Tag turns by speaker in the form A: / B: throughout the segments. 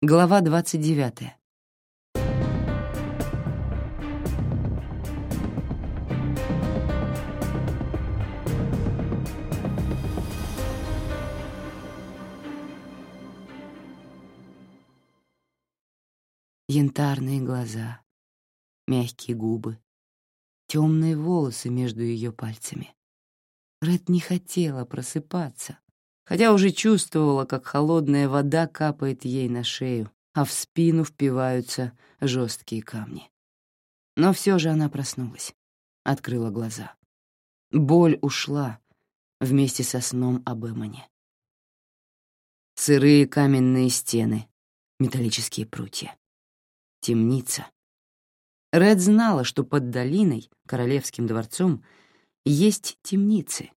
A: Глава 29. Янтарные глаза, мягкие губы, темные волосы между ее пальцами. Ред не хотела просыпаться, хотя уже чувствовала, как холодная вода капает ей на шею, а в спину впиваются жесткие камни. Но все же она проснулась, открыла глаза. Боль ушла вместе со сном об Эмоне. Сырые каменные стены, металлические прутья. Темница. Ред знала, что под долиной, королевским дворцом, есть темницы,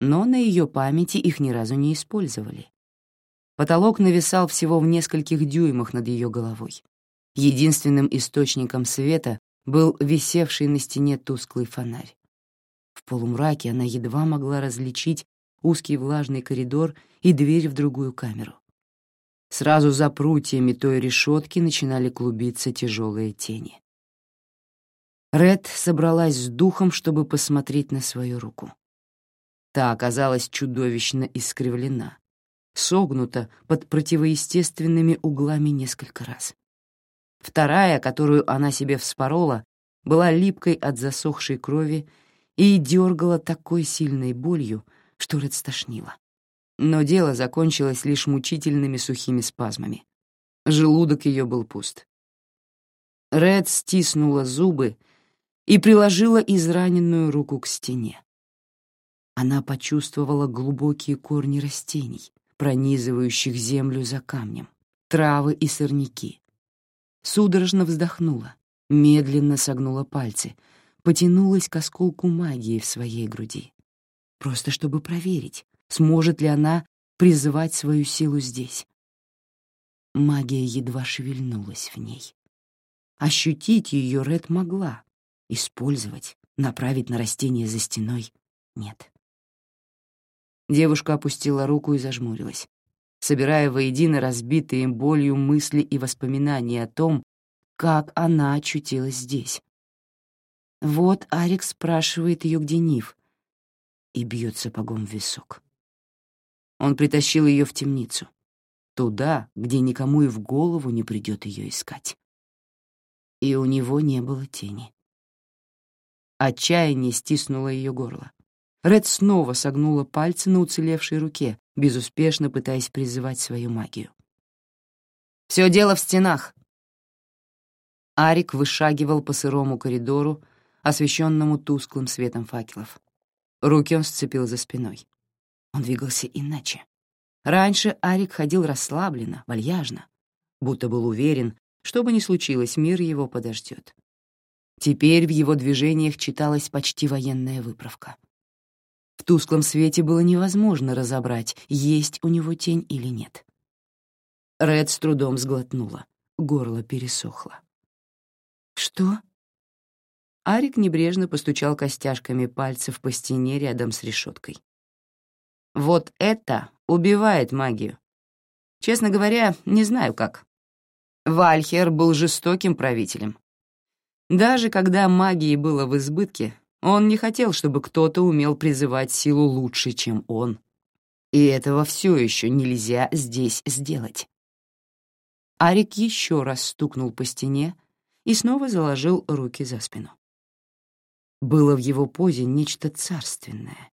A: но на ее памяти их ни разу не использовали. Потолок нависал всего в нескольких дюймах над ее головой. Единственным источником света был висевший на стене тусклый фонарь. В полумраке она едва могла различить узкий влажный коридор и дверь в другую камеру. Сразу за прутьями той решетки начинали клубиться тяжелые тени. Ред собралась с духом, чтобы посмотреть на свою руку. Та оказалась чудовищно искривлена, согнута под противоестественными углами несколько раз. Вторая, которую она себе вспорола, была липкой от засохшей крови и дергала такой сильной болью, что Ред стошнила. Но дело закончилось лишь мучительными сухими спазмами. Желудок ее был пуст. Ред стиснула зубы и приложила израненную руку к стене она почувствовала глубокие корни растений, пронизывающих землю за камнем, травы и сорняки. Судорожно вздохнула, медленно согнула пальцы, потянулась к осколку магии в своей груди. Просто чтобы проверить, сможет ли она призывать свою силу здесь. Магия едва шевельнулась в ней. Ощутить ее Ред могла, использовать, направить на растение за стеной — нет. Девушка опустила руку и зажмурилась, собирая воедино разбитые им болью мысли и воспоминания о том, как она очутилась здесь. Вот Арик спрашивает ее, где Нив, и бьет сапогом в висок. Он притащил ее в темницу, туда, где никому и в голову не придет ее искать. И у него не было тени. Отчаяние стиснуло ее горло. Ред снова согнула пальцы на уцелевшей руке, безуспешно пытаясь призывать свою магию. «Все дело в стенах!» Арик вышагивал по сырому коридору, освещенному тусклым светом факелов. Руки он сцепил за спиной. Он двигался иначе. Раньше Арик ходил расслабленно, вальяжно, будто был уверен, что бы ни случилось, мир его подождет. Теперь в его движениях читалась почти военная выправка. В тусклом свете было невозможно разобрать, есть у него тень или нет. Ред с трудом сглотнула, горло пересохло. «Что?» Арик небрежно постучал костяшками пальцев по стене рядом с решеткой. «Вот это убивает магию. Честно говоря, не знаю как. Вальхер был жестоким правителем. Даже когда магии было в избытке, он не хотел, чтобы кто-то умел призывать силу лучше, чем он. И этого все еще нельзя здесь сделать. Арик еще раз стукнул по стене и снова заложил руки за спину. Было в его позе нечто царственное,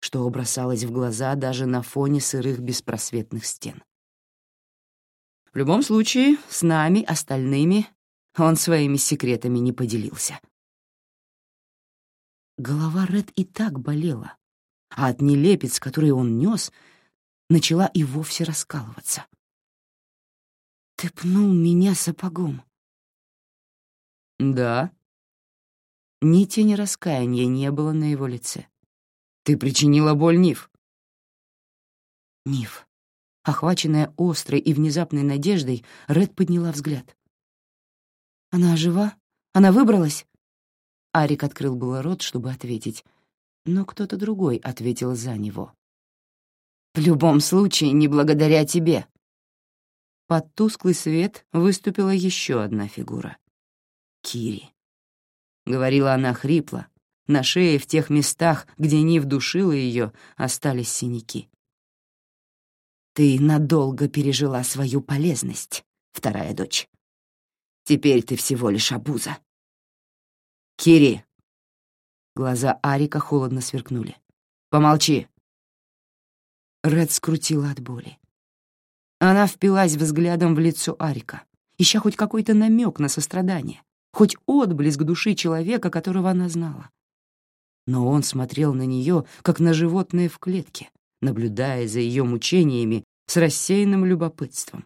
A: что бросалось в глаза даже на фоне сырых беспросветных стен. В любом случае, с нами, остальными, он своими секретами не поделился. Голова Ред и так болела, а от нелепец, который он нес, начала и вовсе раскалываться. «Ты пнул меня сапогом». «Да». Ни тени раскаяния не было на его лице. «Ты причинила боль Нив». Нив. Охваченная острой и внезапной надеждой, Ред подняла взгляд. «Она жива? Она выбралась?» Арик открыл было рот, чтобы ответить, но кто-то другой ответил за него. «В любом случае, не благодаря тебе». под тусклый свет выступила еще одна фигура — Кири. Говорила она хрипло, на шее в тех местах, где Нив душила ее, остались синяки. «Ты надолго пережила свою полезность, вторая дочь. Теперь ты всего лишь обуза». «Кири!» Глаза Арика холодно сверкнули. «Помолчи!» Ред скрутила от боли. Она впилась взглядом в лицо Арика, ища хоть какой-то намек на сострадание, хоть отблеск души человека, которого она знала. Но он смотрел на нее, как на животное в клетке, наблюдая за ее мучениями с рассеянным любопытством.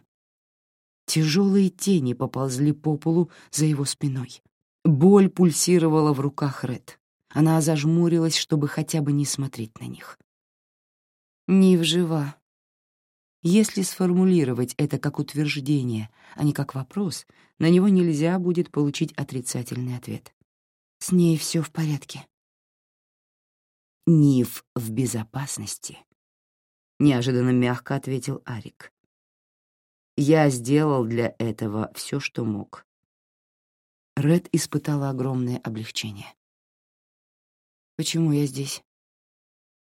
A: Тяжелые тени поползли по полу за его спиной. Боль пульсировала в руках Ред. Она зажмурилась, чтобы хотя бы не смотреть на них. Нив жива, если сформулировать это как утверждение, а не как вопрос, на него нельзя будет получить отрицательный ответ. С ней все в порядке. Нив в безопасности, неожиданно мягко ответил Арик. Я сделал для этого все, что мог. Ред испытала огромное облегчение. Почему я здесь?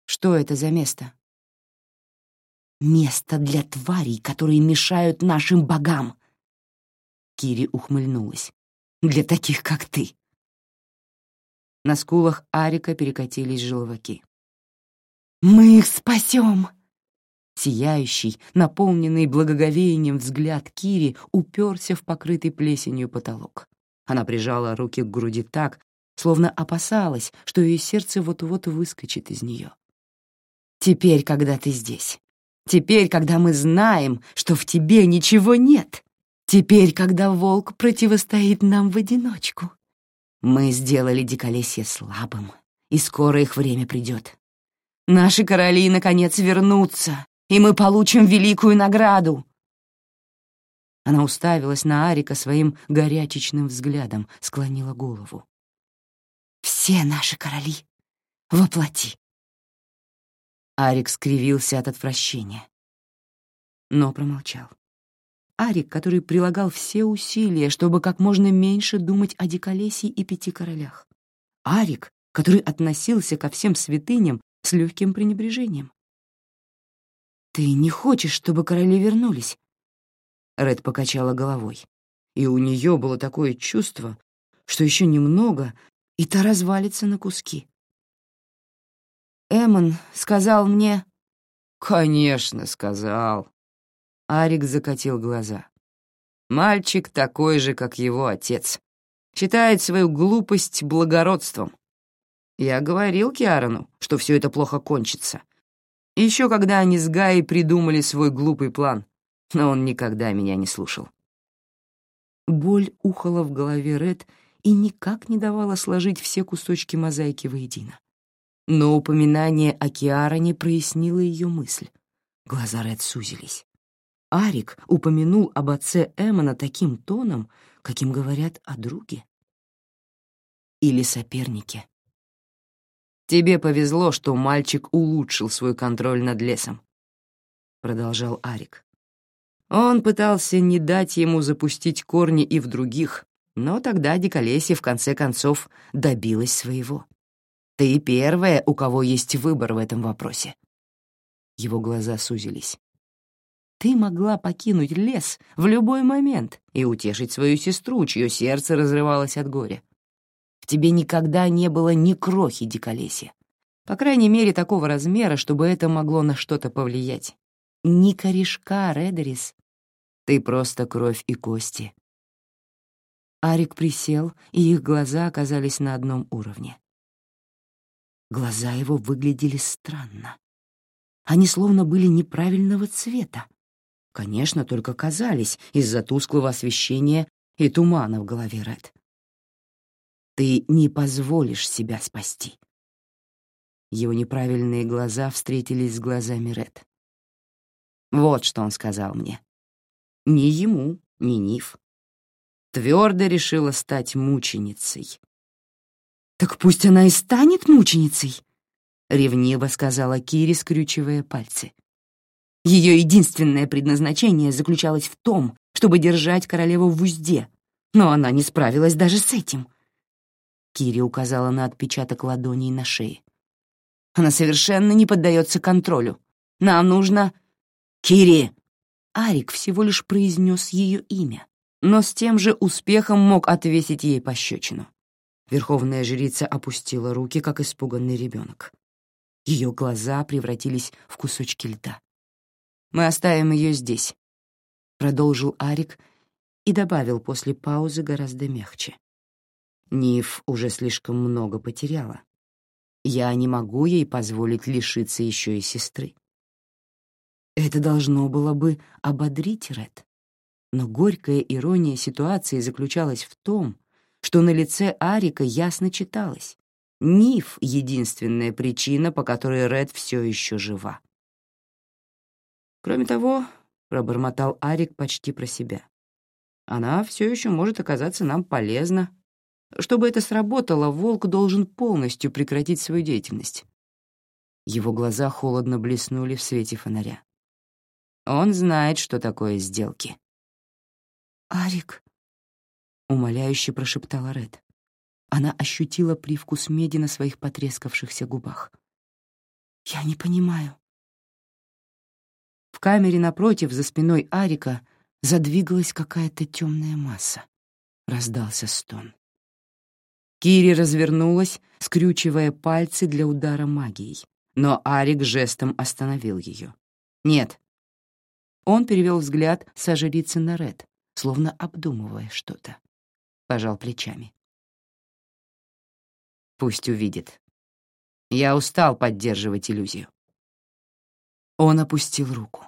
A: Что это за место? Место для тварей, которые мешают нашим богам. Кири ухмыльнулась. Для таких, как ты. На скулах Арика перекатились желваки. «Мы их спасем!» Сияющий, наполненный благоговением взгляд Кири уперся в покрытый плесенью потолок. Она прижала руки к груди так, словно опасалась, что ее сердце вот-вот выскочит из нее. «Теперь, когда ты здесь, Теперь, когда мы знаем, что в тебе ничего нет. Теперь, когда волк противостоит нам в одиночку. Мы сделали диколесье слабым, и скоро их время придет. Наши короли, наконец, вернутся, и мы получим великую награду. Она уставилась на Арика своим горячечным взглядом, склонила голову. «Все наши короли воплоти. Арик скривился от отвращения, но промолчал. Арик, который прилагал все усилия, чтобы как можно меньше думать о Диколесии и Пяти Королях. Арик, который относился ко всем святыням с легким пренебрежением. «Ты не хочешь, чтобы короли вернулись?» Ред покачала головой, и у нее было такое чувство, что еще немного, и та развалится на куски. Эмон сказал мне...» «Конечно, сказал». Арик закатил глаза. «Мальчик такой же, как его отец. Считает свою глупость благородством. Я говорил Киарану, что все это плохо кончится. Еще когда они с Гаей придумали свой глупый план, но он никогда меня не слушал». Боль ухала в голове Ред и никак не давала сложить все кусочки мозаики воедино. Но упоминание о Киаране прояснило ее мысль. Глаза Ред сузились. Арик упомянул об отце Эммона таким тоном, каким говорят о друге. Или сопернике. «Тебе повезло, что мальчик улучшил свой контроль над лесом», — продолжал Арик. Он пытался не дать ему запустить корни и в других, но тогда Диколесье в конце концов добилась своего. Ты первая, у кого есть выбор в этом вопросе. Его глаза сузились. Ты могла покинуть лес в любой момент и утешить свою сестру, чье сердце разрывалось от горя. В тебе никогда не было ни крохи диколесья. По крайней мере, такого размера, чтобы это могло на что-то повлиять. Ни корешка, Редерис. Ты просто кровь и кости. Арик присел, и их глаза оказались на одном уровне. Глаза его выглядели странно. Они словно были неправильного цвета. Конечно, только казались из-за тусклого освещения и тумана в голове Ред. «Ты не позволишь себя спасти». Его неправильные глаза встретились с глазами Ред. Вот что он сказал мне. Ни ему, ни Ниф. Твердо решила стать мученицей, «Так пусть она и станет мученицей», — ревниво сказала Кири, скрючивая пальцы. Ее единственное предназначение заключалось в том, чтобы держать королеву в узде, но она не справилась даже с этим. Кири указала на отпечаток ладоней на шее. Она совершенно не поддается контролю. Нам нужно... Кири! Арик всего лишь произнес ее имя, но с тем же успехом мог отвесить ей пощечину. Верховная жрица опустила руки, как испуганный ребенок. Ее глаза превратились в кусочки льда. «Мы оставим ее здесь», — продолжил Арик и добавил после паузы гораздо мягче. Ниф уже слишком много потеряла. Я не могу ей позволить лишиться еще и сестры. Это должно было бы ободрить Ред. Но горькая ирония ситуации заключалась в том, что на лице Арика ясно читалось. Ниф — единственная причина, по которой Ред все еще жива. Кроме того, пробормотал Арик почти про себя. Она все еще может оказаться нам полезна. Чтобы это сработало, волк должен полностью прекратить свою деятельность. Его глаза холодно блеснули в свете фонаря. Он знает, что такое сделки. «Арик», — умоляюще прошептала Ред. Она ощутила привкус меди на своих потрескавшихся губах. «Я не понимаю». В камере напротив, за спиной Арика, задвигалась какая-то темная масса. Раздался стон. Кири развернулась, скрючивая пальцы для удара магией, но Арик жестом остановил ее. «Нет». Он перевел взгляд с жрицы на Ред, словно обдумывая что-то. Пожал плечами. Пусть увидит. Я устал поддерживать иллюзию. Он опустил руку.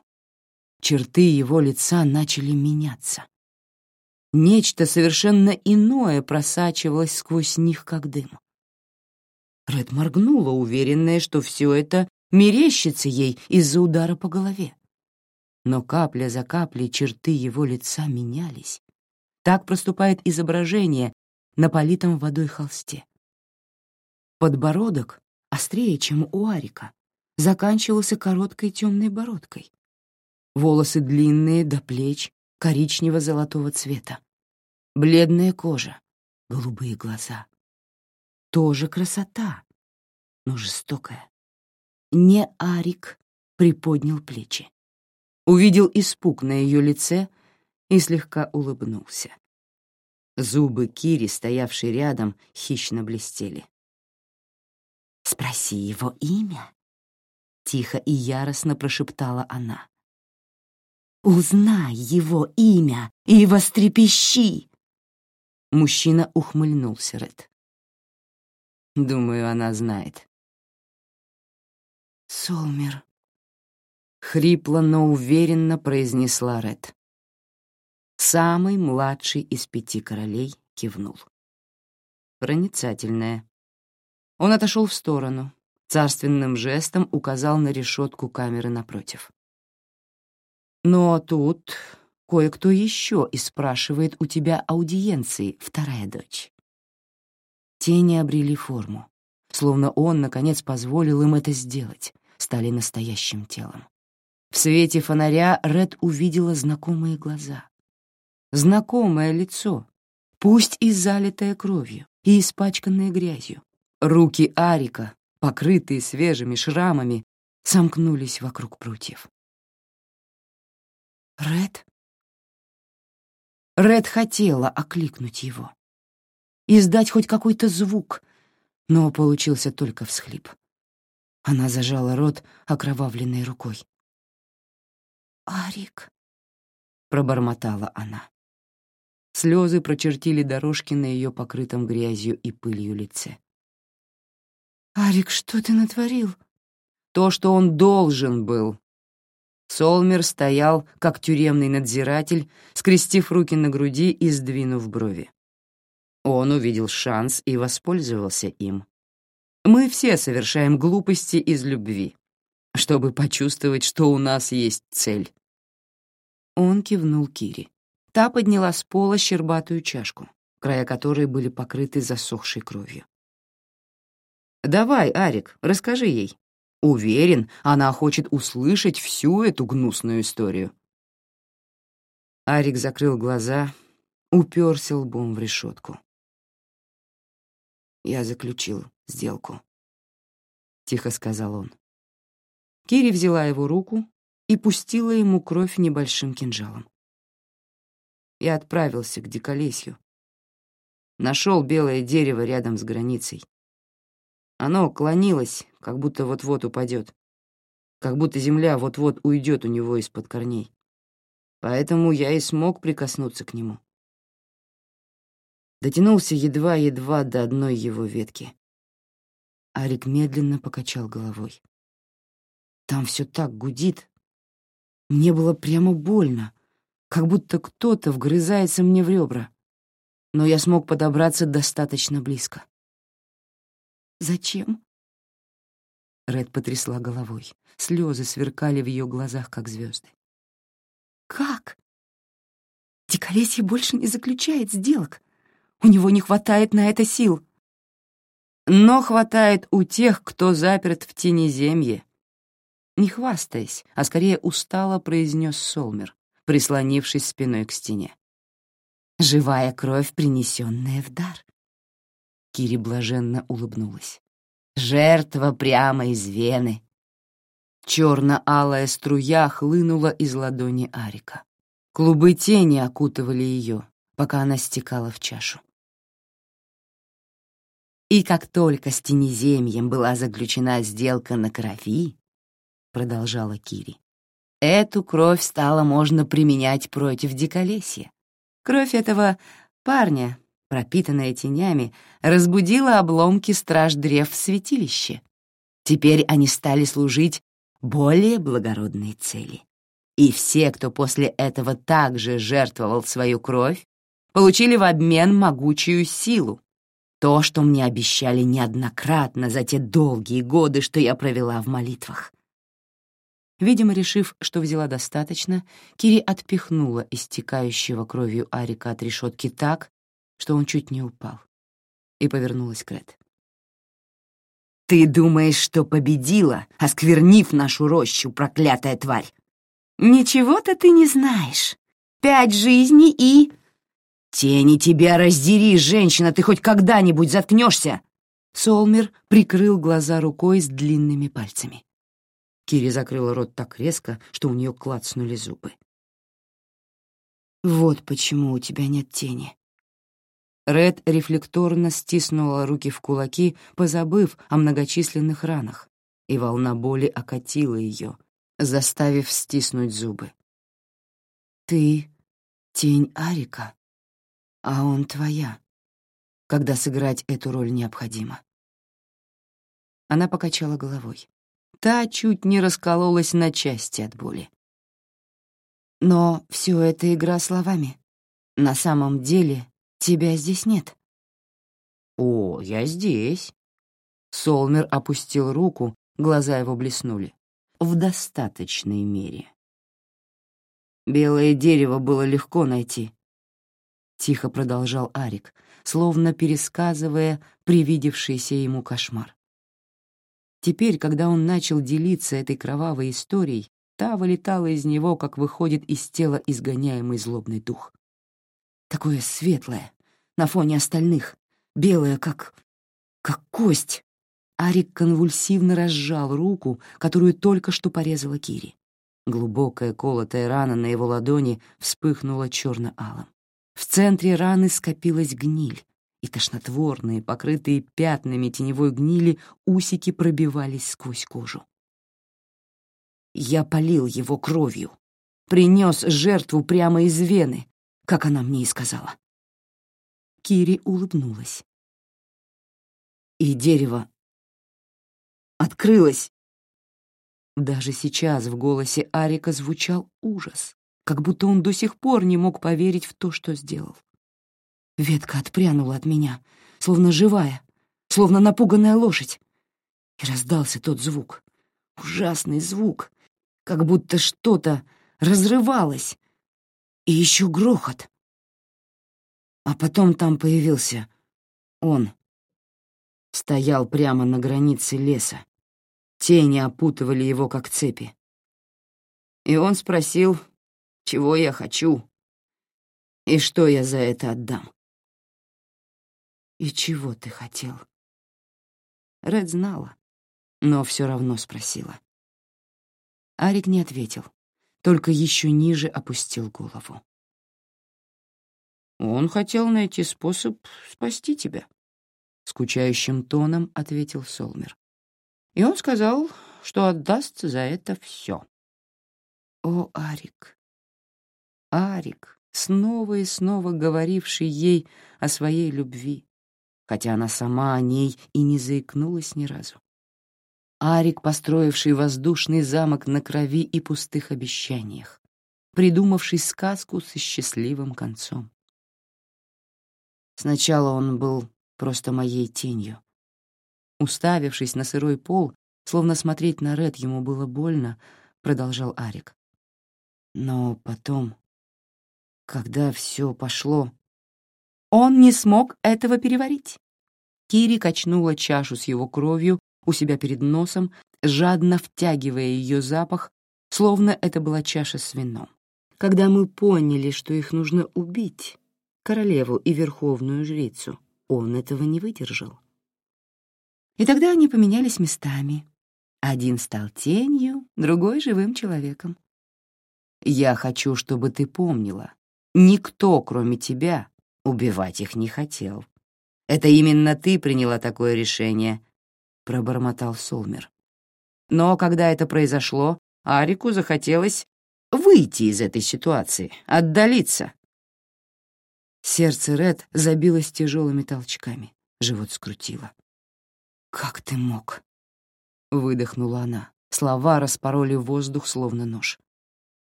A: Черты его лица начали меняться. Нечто совершенно иное просачивалось сквозь них, как дым. Ред моргнула, уверенная, что все это мерещится ей из-за удара по голове. Но капля за каплей черты его лица менялись. Так проступает изображение на политом водой холсте. Подбородок, острее, чем у Арика, заканчивался короткой темной бородкой. Волосы длинные до плеч, коричнево-золотого цвета. Бледная кожа, голубые глаза. Тоже красота, но жестокая. Не Арик приподнял плечи. Увидел испуг на ее лице и слегка улыбнулся. Зубы Кири, стоявшие рядом, хищно блестели. «Спроси его имя», — тихо и яростно прошептала она. «Узнай его имя и вострепещи!» Мужчина ухмыльнулся, Ред. «Думаю, она знает». «Солмер», — хрипло, но уверенно произнесла Ред. Самый младший из пяти королей кивнул. Проницательная, он отошел в сторону, царственным жестом указал на решетку камеры напротив. «Но тут кое-кто еще и спрашивает у тебя аудиенции, вторая дочь». Тени обрели форму, словно он, наконец, позволил им это сделать, стали настоящим телом. В свете фонаря Ред увидела знакомые глаза. Знакомое лицо, пусть и залитое кровью, и испачканное грязью, Руки Арика, покрытые свежими шрамами, сомкнулись вокруг прутьев. «Ред?» Ред хотела окликнуть его, издать хоть какой-то звук, но получился только всхлип. Она зажала рот окровавленной рукой. «Арик», — пробормотала она. Слезы прочертили дорожки на ее покрытом грязью и пылью лице. «Арик, что ты натворил?» «То, что он должен был». Солмер стоял, как тюремный надзиратель, скрестив руки на груди и сдвинув брови. Он увидел шанс и воспользовался им. Мы все совершаем глупости из любви, чтобы почувствовать, что у нас есть цель. Он кивнул Кире. Та подняла с пола щербатую чашку, края которой были покрыты засохшей кровью. «Давай, Арик, расскажи ей». Уверен, она хочет услышать всю эту гнусную историю. Арик закрыл глаза, уперся лбом в решетку. «Я заключил сделку», — тихо сказал он. Кири взяла его руку и пустила ему кровь небольшим кинжалом. Я отправился к Диколесью. Нашел белое дерево рядом с границей. Оно клонилось, как будто вот-вот упадет, как будто земля вот-вот уйдет у него из-под корней. Поэтому я и смог прикоснуться к нему. Дотянулся едва-едва до одной его ветки. Арик медленно покачал головой. Там все так гудит. Мне было прямо больно, как будто кто-то вгрызается мне в ребра. Но я смог подобраться достаточно близко. «Зачем?» Ред потрясла головой. Слезы сверкали в ее глазах, как звезды. «Как?» «Диколесье больше не заключает сделок. У него не хватает на это сил». «Но хватает у тех, кто заперт в тенеземье». Не хвастаясь, а скорее устало произнес Солмер, прислонившись спиной к стене. «Живая кровь, принесенная в дар». Кири блаженно улыбнулась. «Жертва прямо из вены». Черно-алая струя хлынула из ладони Арика. Клубы тени окутывали ее, пока она стекала в чашу. И как только с Тенеземьем была заключена сделка на крови, продолжала Кири, эту кровь стало можно применять против диколесья. Кровь этого парня, пропитанная тенями, разбудила обломки страж древ в святилище. Теперь они стали служить более благородной цели. И все, кто после этого также жертвовал свою кровь, получили в обмен могучую силу, то, что мне обещали неоднократно за те долгие годы, что я провела в молитвах. Видимо, решив, что взяла достаточно, Кири отпихнула истекающего кровью Арика от решетки так, что он чуть не упал, и повернулась к Ред. «Ты думаешь, что победила, осквернив нашу рощу, проклятая тварь? Ничего-то ты не знаешь. Пять жизней и...» «Тени тебя раздери, женщина, ты хоть когда-нибудь заткнешься!» Солмер прикрыл глаза рукой с длинными пальцами. Кири закрыла рот так резко, что у нее клацнули зубы. «Вот почему у тебя нет тени». Ред рефлекторно стиснула руки в кулаки, позабыв о многочисленных ранах, и волна боли окатила ее, заставив стиснуть зубы. «Ты — тень Арика», а он твоя, когда сыграть эту роль необходимо. Она покачала головой. Та чуть не раскололась на части от боли. Но все это игра словами. На самом деле тебя здесь нет. «О, я здесь». Солмер опустил руку, глаза его блеснули. «В достаточной мере». Белое дерево было легко найти, — тихо продолжал Арик, словно пересказывая привидевшийся ему кошмар. Теперь, когда он начал делиться этой кровавой историей, та вылетала из него, как выходит из тела изгоняемый злобный дух. Такое светлое, на фоне остальных, белое, как... как кость. Арик конвульсивно разжал руку, которую только что порезала Кири. Глубокая колотая рана на его ладони вспыхнула черно-алым. В центре раны скопилась гниль, и тошнотворные, покрытые пятнами теневой гнили, усики пробивались сквозь кожу. Я полил его кровью, принес жертву прямо из вены, как она мне и сказала. Кири улыбнулась. И дерево открылось. Даже сейчас в голосе Арика звучал ужас как будто он до сих пор не мог поверить в то, что сделал. Ветка отпрянула от меня, словно живая, словно напуганная лошадь. И раздался тот звук, ужасный звук, как будто что-то разрывалось. И еще грохот. А потом там появился он. Стоял прямо на границе леса. Тени опутывали его, как цепи. И он спросил, чего я хочу и что я за это отдам. «И чего ты хотел?» Ред знала, но все равно спросила. Арик не ответил, только еще ниже опустил голову. «Он хотел найти способ спасти тебя», — скучающим тоном ответил Солмер. «И он сказал, что отдаст за это все». «О, Арик! Арик!» снова и снова говоривший ей о своей любви, хотя она сама о ней и не заикнулась ни разу. Арик, построивший воздушный замок на крови и пустых обещаниях, придумавший сказку со счастливым концом. Сначала он был просто моей тенью. Уставившись на сырой пол, словно смотреть на Ред ему было больно, продолжал Арик. Но потом, когда все пошло, он не смог этого переварить. Кири качнула чашу с его кровью у себя перед носом, жадно втягивая ее запах, словно это была чаша с вином. Когда мы поняли, что их нужно убить, королеву и верховную жрицу, он этого не выдержал. И тогда они поменялись местами. Один стал тенью, другой — живым человеком. Я хочу, чтобы ты помнила, никто, кроме тебя, убивать их не хотел. Это именно ты приняла такое решение, пробормотал Солмер. Но когда это произошло, Арику захотелось выйти из этой ситуации, отдалиться. Сердце Ред забилось тяжелыми толчками, живот скрутило. «Как ты мог?» — выдохнула она. Слова распороли воздух, словно нож.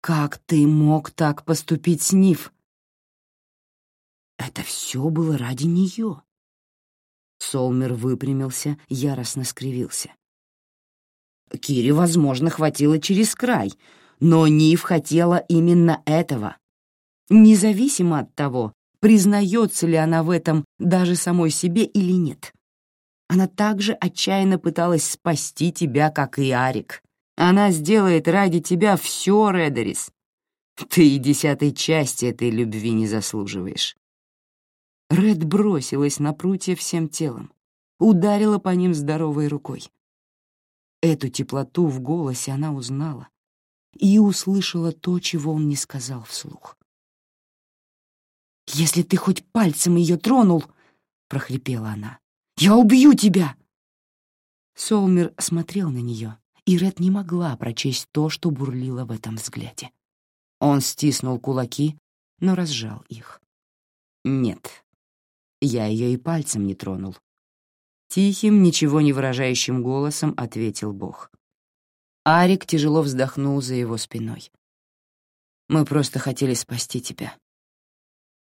A: «Как ты мог так поступить с Нив?» Это все было ради нее. Солмер выпрямился, яростно скривился. Кире, возможно, хватило через край, но Нив хотела именно этого. Независимо от того, признается ли она в этом даже самой себе или нет. Она также отчаянно пыталась спасти тебя, как и Арик. Она сделает ради тебя все, Редерис. Ты и десятой части этой любви не заслуживаешь. Ред бросилась на прутья всем телом, ударила по ним здоровой рукой. Эту теплоту в голосе она узнала и услышала то, чего он не сказал вслух. «Если ты хоть пальцем ее тронул, — прохрипела она, — я убью тебя!» Солмер смотрел на нее, и Ред не могла прочесть то, что бурлило в этом взгляде. Он стиснул кулаки, но разжал их. «Нет, я ее и пальцем не тронул. Тихим, ничего не выражающим голосом ответил Бог. Арик тяжело вздохнул за его спиной. «Мы просто хотели спасти тебя».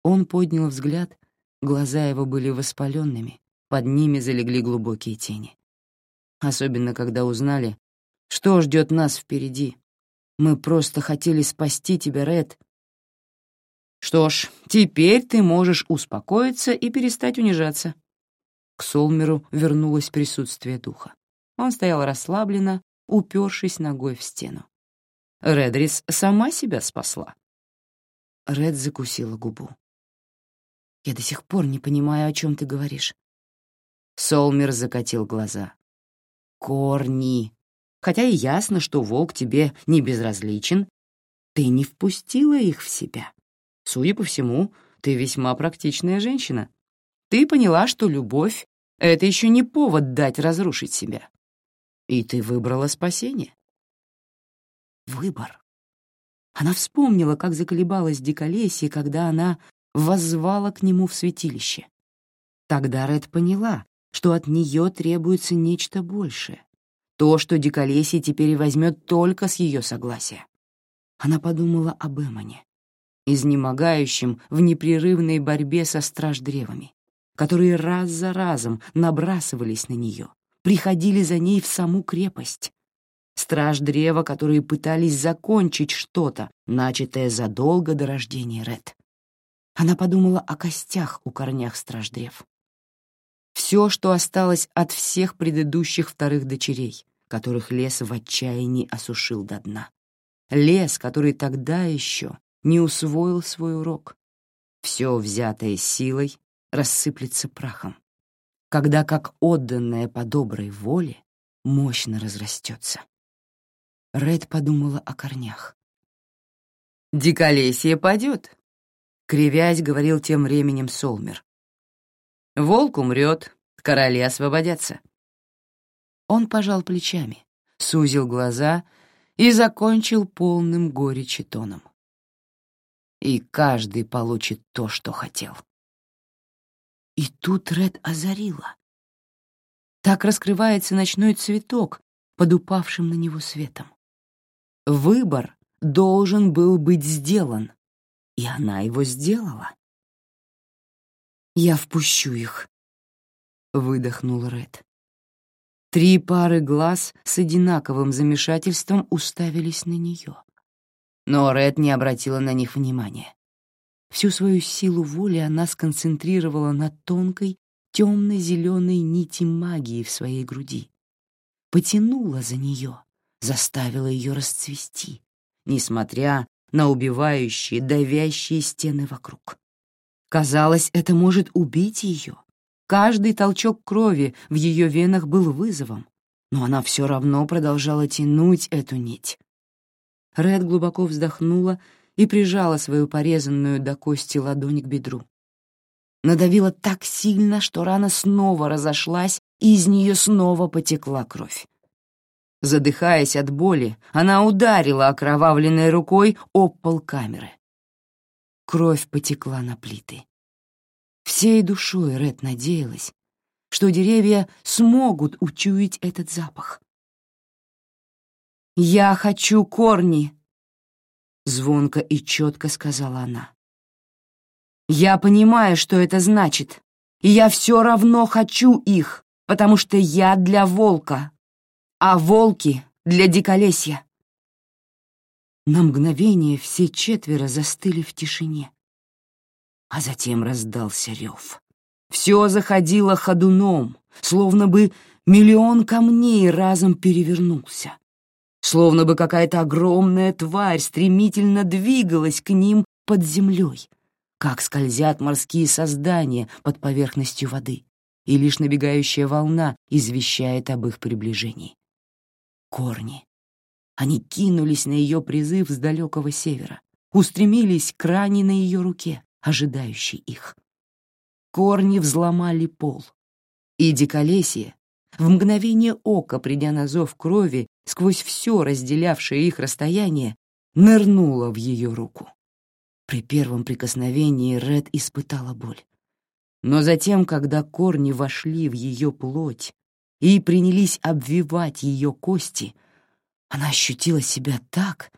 A: Он поднял взгляд, глаза его были воспаленными, под ними залегли глубокие тени. Особенно, когда узнали, что ждет нас впереди. Мы просто хотели спасти тебя, Ред, что ж, теперь ты можешь успокоиться и перестать унижаться. К Солмеру вернулось присутствие духа. Он стоял расслабленно, упершись ногой в стену. Редрис сама себя спасла. Ред закусила губу. «Я до сих пор не понимаю, о чем ты говоришь». Солмер закатил глаза. «Корни. Хотя и ясно, что волк тебе не безразличен, ты не впустила их в себя. Судя по всему, ты весьма практичная женщина. Ты поняла, что любовь — это еще не повод дать разрушить себя. И ты выбрала спасение. Выбор. Она вспомнила, как заколебалась Диколесье, когда она воззвала к нему в святилище. Тогда Ред поняла, что от нее требуется нечто большее. То, что Диколесье теперь возьмет только с ее согласия. Она подумала об Эмоне, изнемогающим в непрерывной борьбе со страждревами, которые раз за разом набрасывались на нее, приходили за ней в саму крепость. Страж древа, которые пытались закончить что-то, начатое задолго до рождения Ред. Она подумала о костях у корнях страждрев. Все, что осталось от всех предыдущих вторых дочерей, которых лес в отчаянии осушил до дна. Лес, который тогда еще не усвоил свой урок. Все, взятое силой, рассыплется прахом, когда, как отданное по доброй воле, мощно разрастется. Ред подумала о корнях. «Диколесье падет», — кривясь говорил тем временем Солмер. «Волк умрет, короли освободятся». Он пожал плечами, сузил глаза и закончил полным горечи тоном. И каждый получит то, что хотел. И тут Ред озарила. Так раскрывается ночной цветок под упавшим на него светом. Выбор должен был быть сделан, и она его сделала. «Я впущу их», — выдохнул Ред. Три пары глаз с одинаковым замешательством уставились на нее. Но Ред не обратила на них внимания. Всю свою силу воли она сконцентрировала на тонкой, темно-зеленой нити магии в своей груди. Потянула за нее, заставила ее расцвести, несмотря на убивающие, давящие стены вокруг. Казалось, это может убить ее. Каждый толчок крови в ее венах был вызовом, но она все равно продолжала тянуть эту нить. Ред глубоко вздохнула и прижала свою порезанную до кости ладонь к бедру. Надавила так сильно, что рана снова разошлась, и из нее снова потекла кровь. Задыхаясь от боли, она ударила окровавленной рукой об пол камеры. Кровь потекла на плиты. Всей душой Ред надеялась, что деревья смогут учуять этот запах. «Я хочу корни!» — звонко и четко сказала она. «Я понимаю, что это значит, и я все равно хочу их, потому что я для волка, а волки для диколесья». На мгновение все четверо застыли в тишине. А затем раздался рев. Все заходило ходуном, словно бы миллион камней разом перевернулся. Словно бы какая-то огромная тварь стремительно двигалась к ним под землей, как скользят морские создания под поверхностью воды, и лишь набегающая волна извещает об их приближении корни. Они кинулись на ее призыв с далекого севера, устремились к ране на ее руке, ожидающей их. Корни взломали пол, и диколесье, в мгновение ока, придя на зов крови сквозь все разделявшее их расстояние, нырнуло в ее руку. При первом прикосновении Ред испытала боль. Но затем, когда корни вошли в ее плоть, и принялись обвивать ее кости, она ощутила себя так,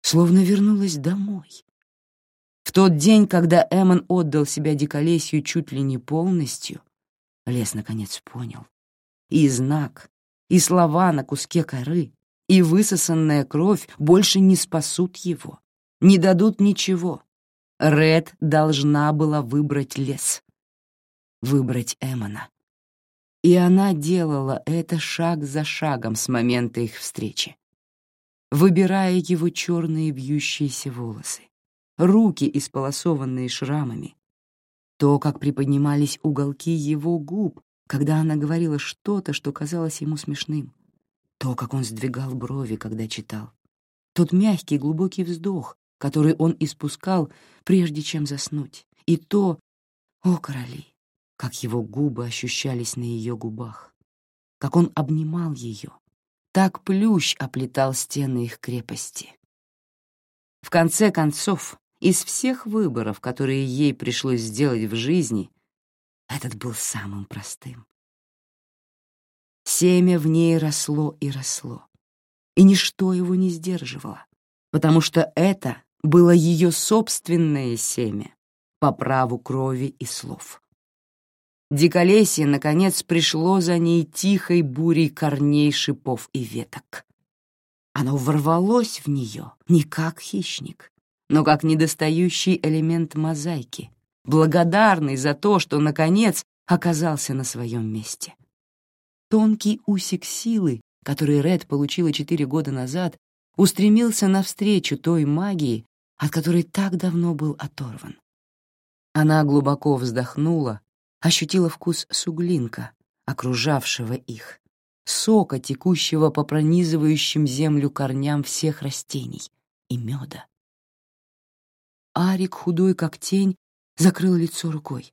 A: словно вернулась домой. В тот день, когда Эммон отдал себя диколесью чуть ли не полностью, лес наконец понял. И знак, и слова на куске коры, и высосанная кровь больше не спасут его, не дадут ничего. Ред должна была выбрать лес. Выбрать Эммона. И она делала это шаг за шагом с момента их встречи, выбирая его черные вьющиеся волосы, руки, исполосованные шрамами, то, как приподнимались уголки его губ, когда она говорила что-то, что казалось ему смешным, то, как он сдвигал брови, когда читал, тот мягкий глубокий вздох, который он испускал, прежде чем заснуть, и то, о, короли, как его губы ощущались на ее губах, как он обнимал ее, так плющ оплетал стены их крепости. В конце концов, из всех выборов, которые ей пришлось сделать в жизни, этот был самым простым. Семя в ней росло и росло, и ничто его не сдерживало, потому что это было ее собственное семя по праву крови и слов. Диколесье, наконец, пришло за ней тихой бурей корней, шипов и веток. Оно ворвалось в нее не как хищник, но как недостающий элемент мозаики, благодарный за то, что, наконец, оказался на своем месте. Тонкий усик силы, который Ред получила четыре года назад, устремился навстречу той магии, от которой так давно был оторван. Она глубоко вздохнула, ощутила вкус суглинка, окружавшего их, сока, текущего по пронизывающим землю корням всех растений, и меда. Арик, худой как тень, закрыл лицо рукой.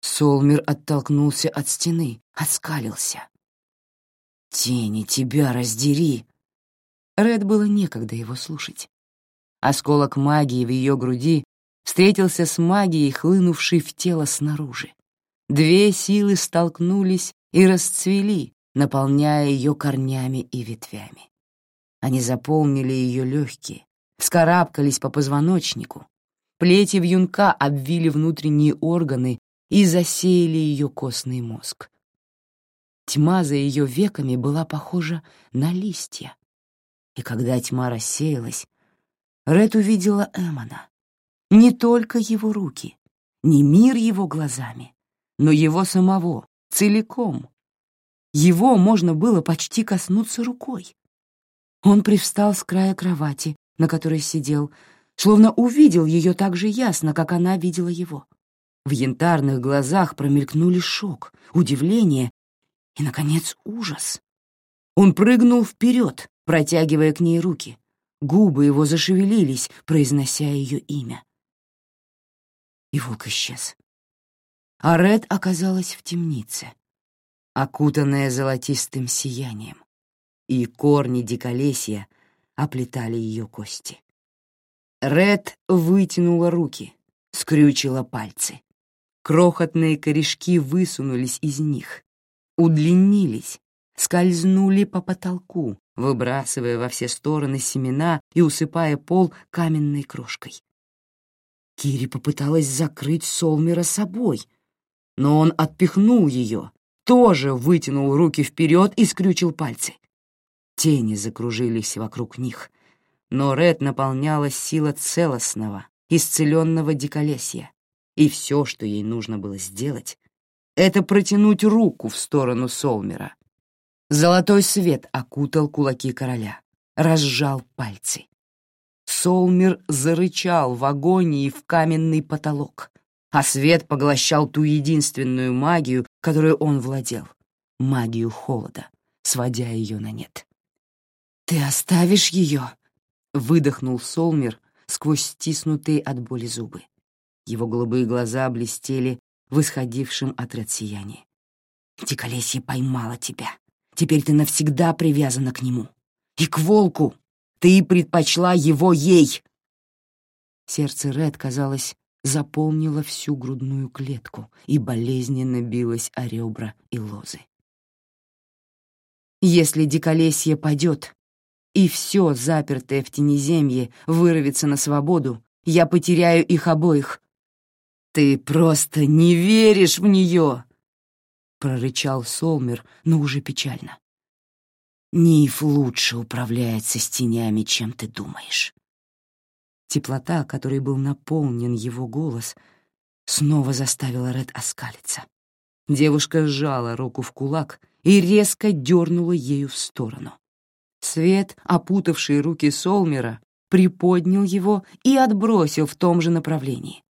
A: Солмер оттолкнулся от стены, оскалился. «Тени, тебя раздери!» Ред было некогда его слушать. Осколок магии в ее груди встретился с магией, хлынувшей в тело снаружи. Две силы столкнулись и расцвели, наполняя ее корнями и ветвями. Они заполнили ее легкие, вскарабкались по позвоночнику. Плети вьюнка обвили внутренние органы и засеяли ее костный мозг. Тьма за ее веками была похожа на листья. И когда тьма рассеялась, Ред увидела Эмона. Не только его руки, не мир его глазами, но его самого, целиком. Его можно было почти коснуться рукой. Он привстал с края кровати, на которой сидел, словно увидел ее так же ясно, как она видела его. В янтарных глазах промелькнули шок, удивление и, наконец, ужас. Он прыгнул вперед, протягивая к ней руки. Губы его зашевелились, произнося ее имя. И волк исчез. А Ред оказалась в темнице, окутанная золотистым сиянием, и корни диколесья оплетали ее кости. Ред вытянула руки, скрючила пальцы. Крохотные корешки высунулись из них, удлинились, скользнули по потолку, выбрасывая во все стороны семена и усыпая пол каменной крошкой. Кири попыталась закрыть Солмера собой, но он отпихнул ее, тоже вытянул руки вперед и скрючил пальцы. Тени закружились вокруг них, но Ред наполнялась сила целостного, исцеленного диколесья, и все, что ей нужно было сделать, это протянуть руку в сторону Солмера. Золотой свет окутал кулаки короля, разжал пальцы. Солмер зарычал в агонии в каменный потолок, а свет поглощал ту единственную магию, которую он владел — магию холода, сводя ее на нет. «Ты оставишь ее?» — выдохнул Солмер сквозь стиснутые от боли зубы. Его голубые глаза блестели в исходившем от Ред сиянии. «Диколесье поймала тебя. Теперь ты навсегда привязана к нему. И к волку. Ты предпочла его ей!» Сердце Ред, казалось, заполнило всю грудную клетку и болезненно билось о ребра и лозы. «Если диколесье падет, и все, запертое в тенеземье, вырвется на свободу, я потеряю их обоих, «Ты просто не веришь в нее!» — прорычал Солмер, но уже печально. «Ниф лучше управляется с тенями, чем ты думаешь». Теплота, которой был наполнен его голос, снова заставила Ред оскалиться. Девушка сжала руку в кулак и резко дернула ею в сторону. Свет, опутавший руки Солмера, приподнял его и отбросил в том же направлении.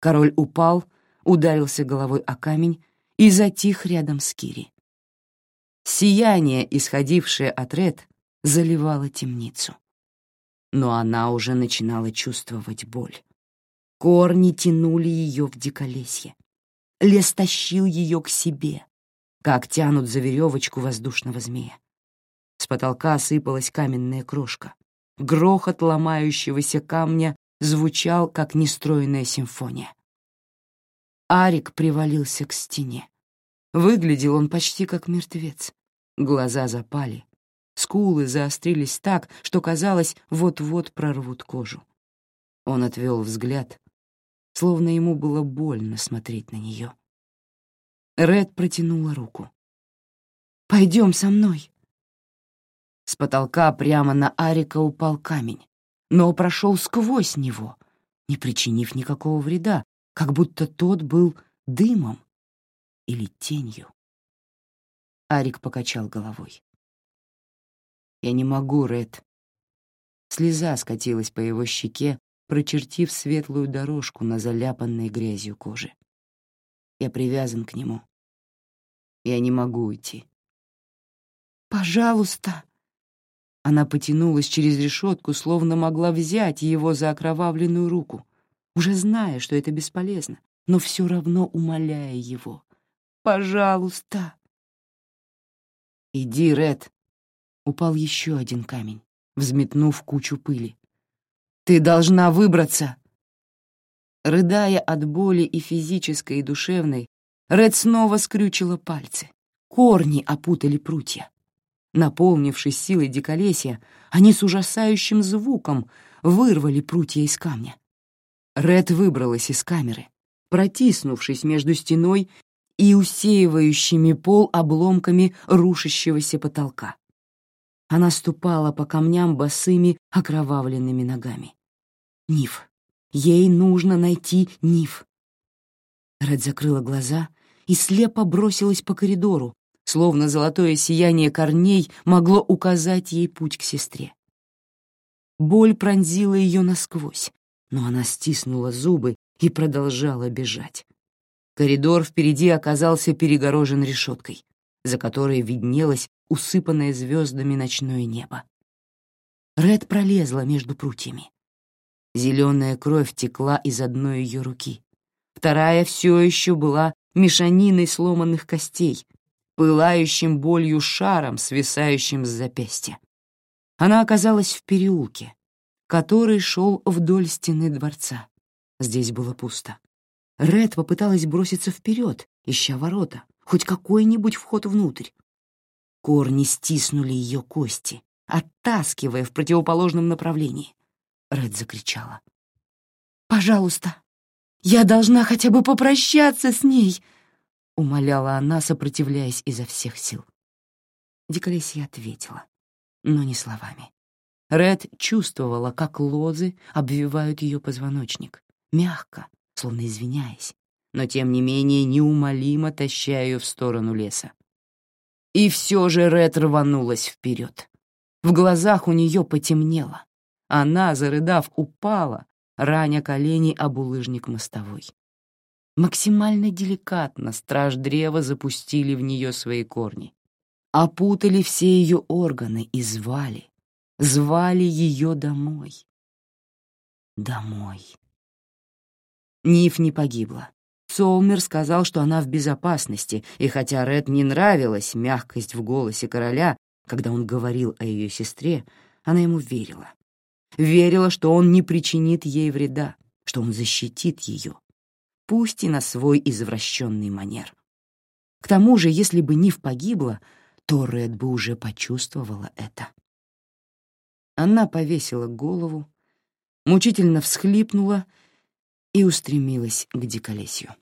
A: Король упал, ударился головой о камень и затих рядом с Кири. Сияние, исходившее от Ред, заливало темницу. Но она уже начинала чувствовать боль. Корни тянули ее в диколесье. Лес тащил ее к себе, как тянут за веревочку воздушного змея. Потолка осыпалась каменная крошка. Грохот ломающегося камня звучал, как нестроенная симфония. Арик привалился к стене. Выглядел он почти как мертвец. Глаза запали, скулы заострились так, что казалось, вот-вот прорвут кожу. Он отвел взгляд, словно ему было больно смотреть на нее. Ред протянула руку. «Пойдем со мной». С потолка прямо на Арика упал камень, но прошел сквозь него, не причинив никакого вреда, как будто тот был дымом или тенью. Арик покачал головой. Я не могу, Ред. Слеза скатилась по его щеке, прочертив светлую дорожку на заляпанной грязью коже. Я привязан к нему. Я не могу уйти.
B: «Пожалуйста!»
A: Она потянулась через решетку, словно могла взять его за окровавленную руку, уже зная, что это бесполезно, но все равно умоляя его. «Пожалуйста!» «Иди, Ред!» Упал еще один камень, взметнув кучу пыли. «Ты должна выбраться!» Рыдая от боли и физической, и душевной, Ред снова скрючила пальцы. Корни опутали прутья. Наполнившись силой диколесья, они с ужасающим звуком вырвали прутья из камня. Ред выбралась из камеры, протиснувшись между стеной и усеивающими пол обломками рушащегося потолка. Она ступала по камням босыми окровавленными ногами. Ниф. Ей нужно найти Ниф. Ред закрыла глаза и слепо бросилась по коридору, словно золотое сияние корней могло указать ей путь к сестре. Боль пронзила ее насквозь, но она стиснула зубы и продолжала бежать. Коридор впереди оказался перегорожен решеткой, за которой виднелось усыпанное звездами ночное небо. Ред пролезла между прутьями. Зеленая кровь текла из одной ее руки. Вторая все еще была мешаниной сломанных костей, пылающим болью шаром, свисающим с запястья. Она оказалась в переулке, который шел вдоль стены дворца. Здесь было пусто. Ред попыталась броситься вперед, ища ворота, хоть какой-нибудь вход внутрь. Корни стиснули ее кости, оттаскивая в противоположном направлении. Ред закричала.
B: «Пожалуйста, я должна хотя бы попрощаться с ней!»
A: Умоляла она, сопротивляясь изо всех сил. Диколесья ответила, но не словами. Ред чувствовала, как лозы обвивают ее позвоночник, мягко, словно извиняясь, но тем не менее неумолимо таща ее в сторону леса. И все же Ред рванулась вперед. В глазах у нее потемнело. Она, зарыдав, упала, раня колени об улыжник мостовой. Максимально деликатно страж древа запустили в нее свои корни, опутали все ее органы и звали, звали ее домой. Домой. Ниф не погибла. Солмер сказал, что она в безопасности, и хотя Ред не нравилась мягкость в голосе короля, когда он говорил о ее сестре, она ему верила. Верила, что он не причинит ей вреда, что он защитит ее, пусть и на свой извращенный манер. К тому же, если бы Нив погибла, то Ред бы уже почувствовала это. Она повесила голову, мучительно всхлипнула и устремилась к диколесью.